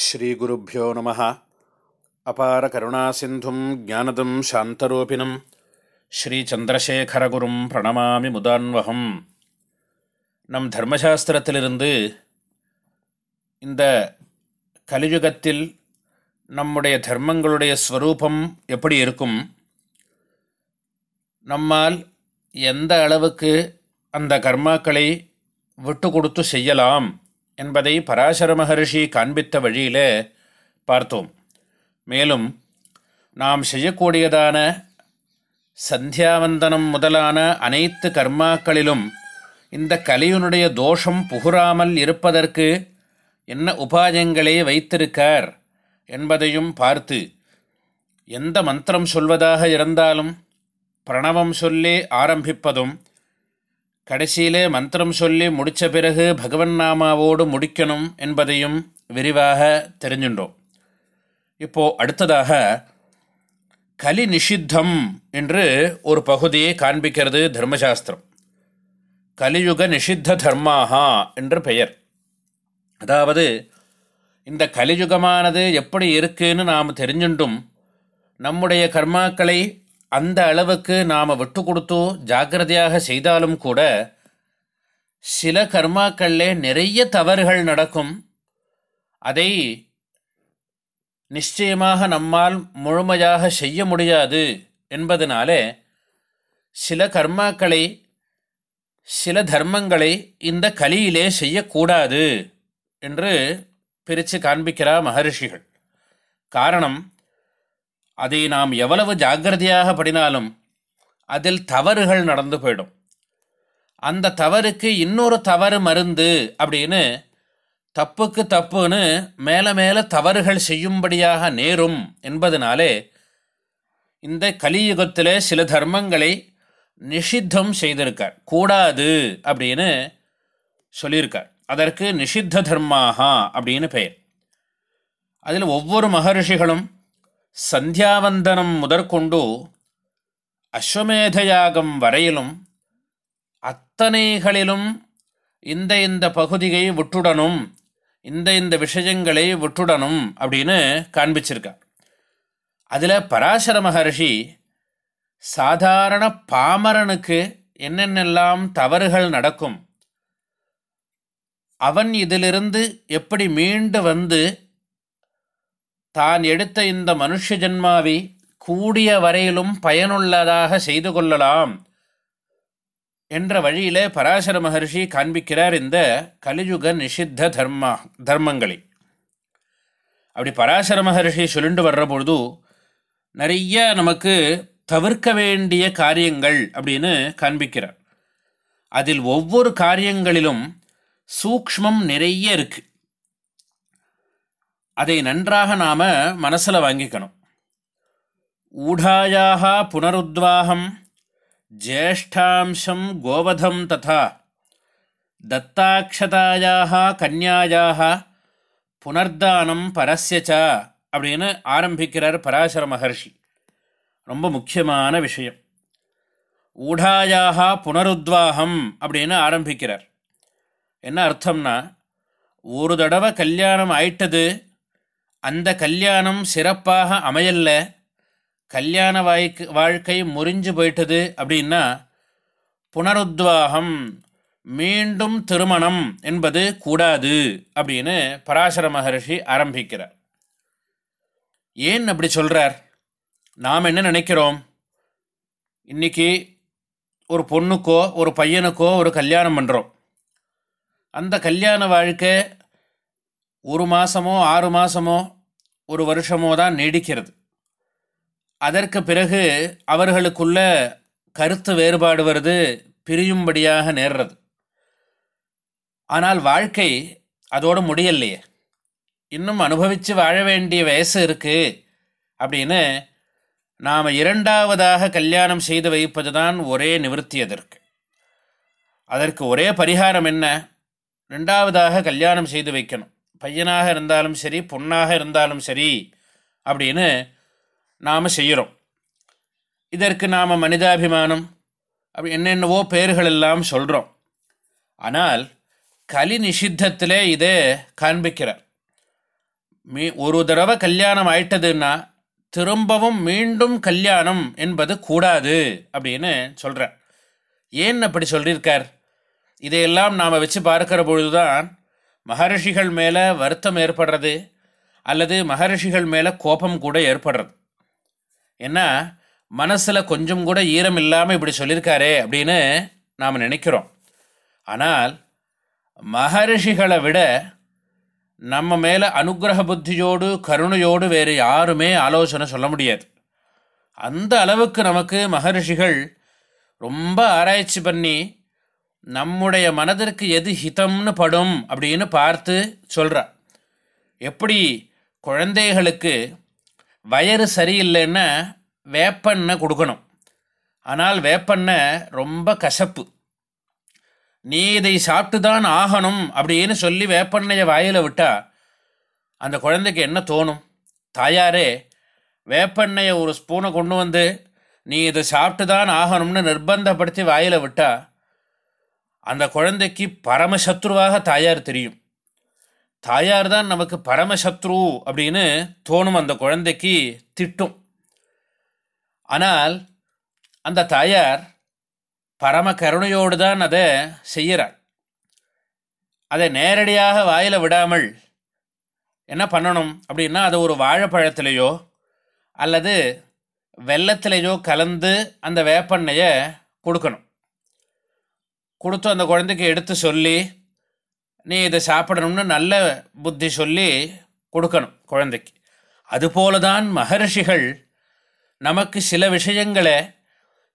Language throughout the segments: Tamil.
ஸ்ரீகுருப்போ நம. அபார கருணாசிந்தும் ஜானதம் சாந்தரூபிணம். ஸ்ரீச்சந்திரசேகரகுரும் பிரணமாமி முதான்வகம். நம் தர்மசாஸ்திரத்திலிருந்து இந்த கலியுகத்தில் நம்முடைய தர்மங்களுடைய ஸ்வரூபம் எப்படி இருக்கும்? நம்மால் எந்த அளவுக்கு அந்த கர்மாக்களை விட்டு கொடுத்து செய்யலாம்? என்பதை பராசர மகர்ஷி காண்பித்த வழியில் பார்த்தோம். மேலும் நாம் செய்யக்கூடியதான சந்தியாவந்தனம் முதலான அனைத்து கர்மாக்களிலும் இந்த கலியுனுடைய தோஷம் புகுறாமல் இருப்பதற்கு என்ன உபாயங்களை வைத்திருக்கார் என்பதையும் பார்த்து எந்த மந்திரம் சொல்வதாக இருந்தாலும் பிரணவம் சொல்லி ஆரம்பிப்பதும் கடைசியிலே மந்திரம் சொல்லி முடித்த பிறகு பகவன் நாமாவோடு முடிக்கணும் என்பதையும் விரிவாக தெரிஞ்சுட்டோம் இப்போது அடுத்ததாக கலி நிஷித்தம் என்று ஒரு பகுதியை காண்பிக்கிறது தர்மசாஸ்திரம். கலியுக நிஷித்த தர்மாகா என்று பெயர். அதாவது இந்த கலியுகமானது எப்படி இருக்குன்னு நாம் தெரிஞ்சுட்டும் நம்முடைய கர்மாக்களை அந்த அளவுக்கு நாம் விட்டு கொடுத்தோ ஜாக்கிரதையாக செய்தாலும் கூட சில கர்மாக்களில் நிறைய தவறுகள் நடக்கும். அதை நிச்சயமாக நம்மால் முழுமையாக செய்ய முடியாது என்பதனாலே சில கர்மாக்களை சில தர்மங்களை இந்த கலியிலே செய்யக்கூடாது என்று பிரித்து காண்பிக்கிறார் மகரிஷிகள். காரணம் அதை நாம் எவ்வளவு ஜாக்கிரதையாக படினாலும் அதில் தவறுகள் நடந்து போயிடும். அந்த தவறுக்கு இன்னொரு தவறு மருந்து அப்படின்னு தப்புக்கு தப்புன்னு மேலே மேலே தவறுகள் செய்யும்படியாக நேரும் என்பதனாலே இந்த கலியுகத்தில் சில தர்மங்களை நிஷித்தம் செய்திருக்கார். கூடாது அப்படின்னு சொல்லியிருக்கார். அதற்கு நிஷித்த தர்மாகா அப்படின்னு பெயர். அதில் ஒவ்வொரு மகர்ஷிகளும் சந்தியாவந்தனம் முதற்கொண்டு அஸ்வமேதயாகம் வரையிலும் அத்தனைகளிலும் இந்த இந்த பகுதியை விட்டுடணும் இந்த இந்த விஷயங்களை விட்டுடணும் அப்படின்னு காண்பிச்சிருக்கார். அதில் பராசர மகர்ஷி சாதாரண பாமரனுக்கு என்னென்னெல்லாம் தவறுகள் நடக்கும் அவன் இதிலிருந்து எப்படி மீண்டு வந்து தான் எடுத்த இந்த மனுஷ ஜென்மாவை கூடிய வரையிலும் பயனுள்ளதாக செய்து கொள்ளலாம் என்ற வழியிலே பராசர மகர்ஷி காண்பிக்கிறார் இந்த கலியுக நிஷித்த தர்மா தர்மங்களை. அப்படி பராசர மகர்ஷி சொல்லிட்டு வர்ற பொழுது நிறைய நமக்கு தவிர்க்க வேண்டிய காரியங்கள் அப்படின்னு காண்பிக்கிறார். அதில் ஒவ்வொரு காரியங்களிலும் சூக்ஷ்மம் நிறைய இருக்குது அதை நன்றாக நாம் மனசில் வாங்கிக்கணும். ஊடாயாக புனருத்வாகம் ஜேஷ்டாம்சம் கோவதம் ததா தத்தாட்சதாயாக கன்யாயாக புனர்தானம் பரஸ்யச்சா அப்படின்னு ஆரம்பிக்கிறார் பராசர மகர்ஷி. ரொம்ப முக்கியமான விஷயம். ஊடாயாக புனருத்வாகம் அப்படின்னு ஆரம்பிக்கிறார். என்ன அர்த்தம்னா ஒரு தடவை கல்யாணம் ஆயிட்டது அந்த கல்யாணம் சிறப்பாக அமையல்ல. கல்யாண வாய்க்கு வாழ்க்கை முறிஞ்சு போயிட்டது அப்படின்னா புனருத்வாகம் மீண்டும் திருமணம் என்பது கூடாது அப்படின்னு பராசர மகர்ஷி ஆரம்பிக்கிறார். ஏன் அப்படி சொல்கிறார் நாம் என்ன நினைக்கிறோம்? இன்றைக்கி ஒரு பொண்ணுக்கோ ஒரு பையனுக்கோ ஒரு கல்யாணம் பண்ணுறோம் அந்த கல்யாண வாழ்க்கை ஒரு மாதமோ ஆறு மாதமோ ஒரு வருஷமோ தான் நீடிக்கிறது. அதற்கு பிறகு அவர்களுக்குள்ள கருத்து வேறுபாடு வருது பிரியும்படியாக நேர்றது. ஆனால் வாழ்க்கை அதோடு முடியலையே. இன்னும் அனுபவித்து வாழ வேண்டிய வயசு இருக்குது அப்படின்னு நாம் இரண்டாவதாக கல்யாணம் செய்து வைப்பது தான் ஒரே நிவர்த்தி அதற்கு அதற்கு ஒரே பரிகாரம் என்ன? ரெண்டாவதாக கல்யாணம் செய்து வைக்கணும். பையனாக இருந்தாலும் சரி பொண்ணாக இருந்தாலும் சரி அப்படின்னு நாம் செய்கிறோம் இதற்கு நாம் மனிதாபிமானம் அப்படி என்னென்னவோ பெயர்கள் எல்லாம் சொல்கிறோம் ஆனால் கலி நிஷித்தத்திலே இதே காண்பிக்கிறார். மீ ஒரு தடவை கல்யாணம் ஆயிட்டதுன்னா திரும்பவும் மீண்டும் கல்யாணம் என்பது கூடாது அப்படின்னு சொல்கிறார் ஏன் அப்படி சொல்லியிருக்கார்? இதையெல்லாம் நாம் வச்சு பார்க்கிற பொழுதுதான் மகரிஷிகள் மேலே வருத்தம் ஏற்படுறது அல்லது மகரிஷிகள் மேலே கோபம் கூட ஏற்படுறது. ஏன்னா மனசில் கொஞ்சம் கூட ஈரம் இல்லாமல் இப்படி சொல்லியிருக்காரே அப்படின்னு நாம் நினைக்கிறோம். ஆனால் மகரிஷிகளை விட நம்ம மேலே அனுகிரக புத்தியோடு கருணையோடு வேறு யாருமே ஆலோசனை சொல்ல முடியாது. அந்த அளவுக்கு நமக்கு மகரிஷிகள் ரொம்ப ஆராய்ச்சி பண்ணி நம்முடைய மனதிற்கு எது ஹிதம்னு படும் அப்படின்னு பார்த்து சொல்கிறார் எப்படி குழந்தைகளுக்கு வயறு சரியில்லைன்னா வேப்பெண்ணெய் கொடுக்கணும். ஆனால் வேப்பெண்ணை ரொம்ப கசப்பு. நீ இதை சாப்பிட்டு தான் ஆகணும் அப்படின்னு சொல்லி வேப்பெண்ணையை வாயில் விட்டால் அந்த குழந்தைக்கு என்ன தோணும்? தாயாரே வேப்பெண்ணையை ஒரு ஸ்பூனை கொண்டு வந்து நீ இதை சாப்பிட்டு தான் ஆகணும்னு நிர்பந்தப்படுத்தி வாயில் விட்டால் அந்த குழந்தைக்கு பரமசத்ருவாக தாயார் தெரியும். தாயார் தான் நமக்கு பரமசத்ரு அப்படின்னு தோணும் அந்த குழந்தைக்கு திட்டும். ஆனால் அந்த தாயார் பரம கருணையோடு தான் அதை செய்கிறார் அதை நேரடியாக வாயில் விடாமல் என்ன பண்ணணும் அப்படின்னா அதை ஒரு வாழைப்பழத்திலேயோ அல்லது வெள்ளத்திலேயோ கலந்து அந்த வேப்பெண்ணையை கொடுக்கணும். கொடுத்து அந்த குழந்தைக்கு எடுத்து சொல்லி நீ இதை சாப்பிடணும்னு நல்ல புத்தி சொல்லி கொடுக்கணும் குழந்தைக்கு. அதுபோல தான் மகர்ஷிகள் நமக்கு சில விஷயங்களை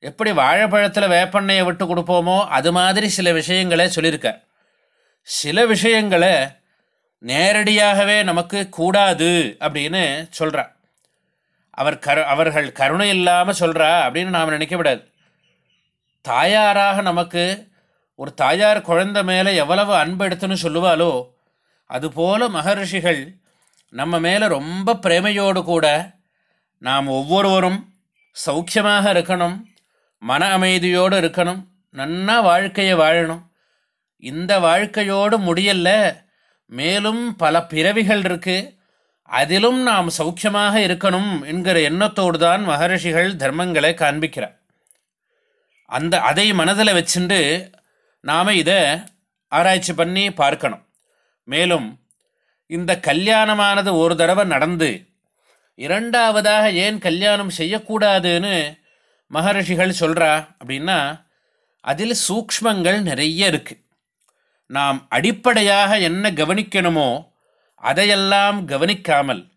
எப்படி வாழைப்பழத்தில் வேப்பண்ணையை விட்டு கொடுப்போமோ அது மாதிரி சில விஷயங்களை சொல்லியிருக்கார் சில விஷயங்களை நேரடியாகவே நமக்கு கூடாது அப்படின்னு சொல்கிறா அவர் கரு அவர்கள் கருணை இல்லாமல் சொல்கிறா அப்படின்னு நாம் நினைக்க விடாது தாயாராக நமக்கு ஒரு தாயார் குழந்தை மேலே எவ்வளவு அன்பு எடுத்துன்னு சொல்லுவாளோ அதுபோல் மகரிஷிகள் நம்ம மேலே ரொம்ப பிரேமையோடு கூட நாம் ஒவ்வொருவரும் சௌக்கியமாக இருக்கணும் மன அமைதியோடு இருக்கணும் நன்னா வாழ்க்கையை வாழணும். இந்த வாழ்க்கையோடு முடியல மேலும் பல பிறவிகள் இருக்குது அதிலும் நாம் சௌக்கியமாக இருக்கணும் என்கிற எண்ணத்தோடு தான் மகரிஷிகள் தர்மங்களை காண்பிக்கிறார். அந்த அதை மனதில் வச்சுண்டு நாம் இதை ஆராய்ச்சி பண்ணி பார்க்கணும். மேலும் இந்த கல்யாணமானது ஒரு தடவை நடந்து இரண்டாவதாக ஏன் கல்யாணம் செய்யக்கூடாதுன்னு மகரிஷிகள் சொல்கிறா அப்படின்னா அதில் சூக்ஷ்மங்கள் நிறைய இருக்குது நாம் அடிப்படையாக என்ன கவனிக்கணுமோ அதையெல்லாம் கவனிக்காமல்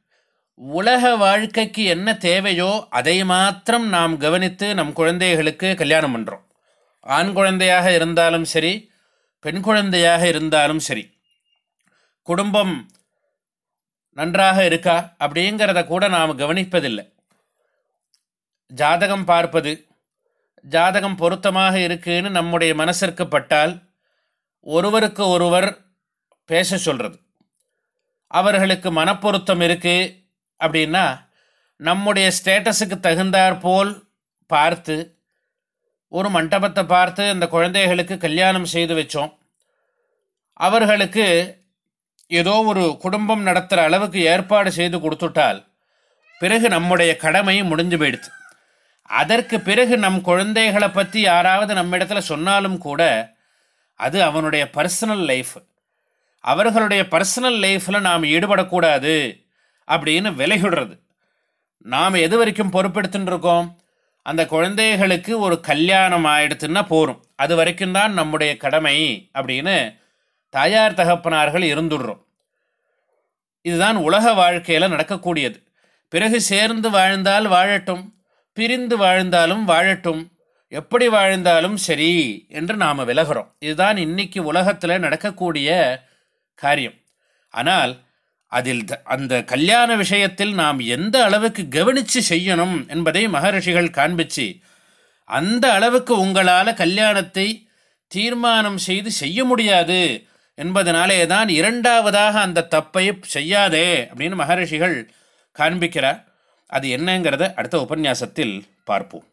உலக வாழ்க்கைக்கு என்ன தேவையோ அதை மாத்திரம் நாம் கவனித்து நம் குழந்தைகளுக்கு கல்யாணம் பண்ணுறோம் ஆண் குழந்தையாக இருந்தாலும் சரி பெண் குழந்தையாக இருந்தாலும் சரி குடும்பம் நன்றாக இருக்கா அப்படிங்கிறத கூட நாம் கவனிப்பதில்லை. ஜாதகம் பார்ப்பது ஜாதகம் பொருத்தமாக இருக்குன்னு நம்முடைய மனசிற்கு பட்டால் ஒருவருக்கு ஒருவர் பேச சொல்கிறது அவர்களுக்கு மனப்பொருத்தம் இருக்குது அப்படின்னா நம்முடைய ஸ்டேட்டஸுக்கு தகுந்தாற் போல் பார்த்து ஒரு மண்டபத்தை பார்த்து அந்த குழந்தைகளுக்கு கல்யாணம் செய்து வச்சோம். அவர்களுக்கு ஏதோ ஒரு குடும்பம் நடத்துகிற அளவுக்கு ஏற்பாடு செய்து கொடுத்துட்டால் பிறகு நம்முடைய கடமை முடிஞ்சு போயிடுது. அதற்கு பிறகு நம் குழந்தைகளை பற்றி யாராவது நம்மிடத்தில் சொன்னாலும் கூட அது அவனுடைய பர்சனல் லைஃப் அவர்களுடைய பர்சனல் லைஃப்பில் நாம் ஈடுபடக்கூடாது அப்படின்னு விலகிடுறது. நாம் எது வரைக்கும் பொறுப்பெடுத்துன்னு இருக்கோம்? அந்த குழந்தைகளுக்கு ஒரு கல்யாணம் ஆயிடுத்துன்னா போகும் அது வரைக்கும் தான் நம்முடைய கடமை அப்படின்னு தாயார் தகப்பனார்கள் இருந்துடுறோம். இதுதான் உலக வாழ்க்கையில் நடக்கக்கூடியது. பிறகு சேர்ந்து வாழ்ந்தால் வாழட்டும் பிரிந்து வாழ்ந்தாலும் வாழட்டும் எப்படி வாழ்ந்தாலும் சரி என்று நாம் விலகிறோம். இதுதான் இன்னைக்கு உலகத்தில் நடக்கக்கூடிய காரியம். ஆனால் அதில் அந்த கல்யாண விஷயத்தில் நாம் எந்த அளவுக்கு கவனித்து செய்யணும் என்பதை மகரிஷிகள் காண்பிச்சு அந்த அளவுக்கு உங்களால் கல்யாணத்தை தீர்மானம் செய்து செய்ய முடியாது என்பதனாலே தான் இரண்டாவதாக அந்த தப்பை செய்யாதே அப்படின்னு மகரிஷிகள் காண்பிக்கிறார். அது என்னங்கிறத அடுத்த உபன்யாசத்தில் பார்ப்போம்.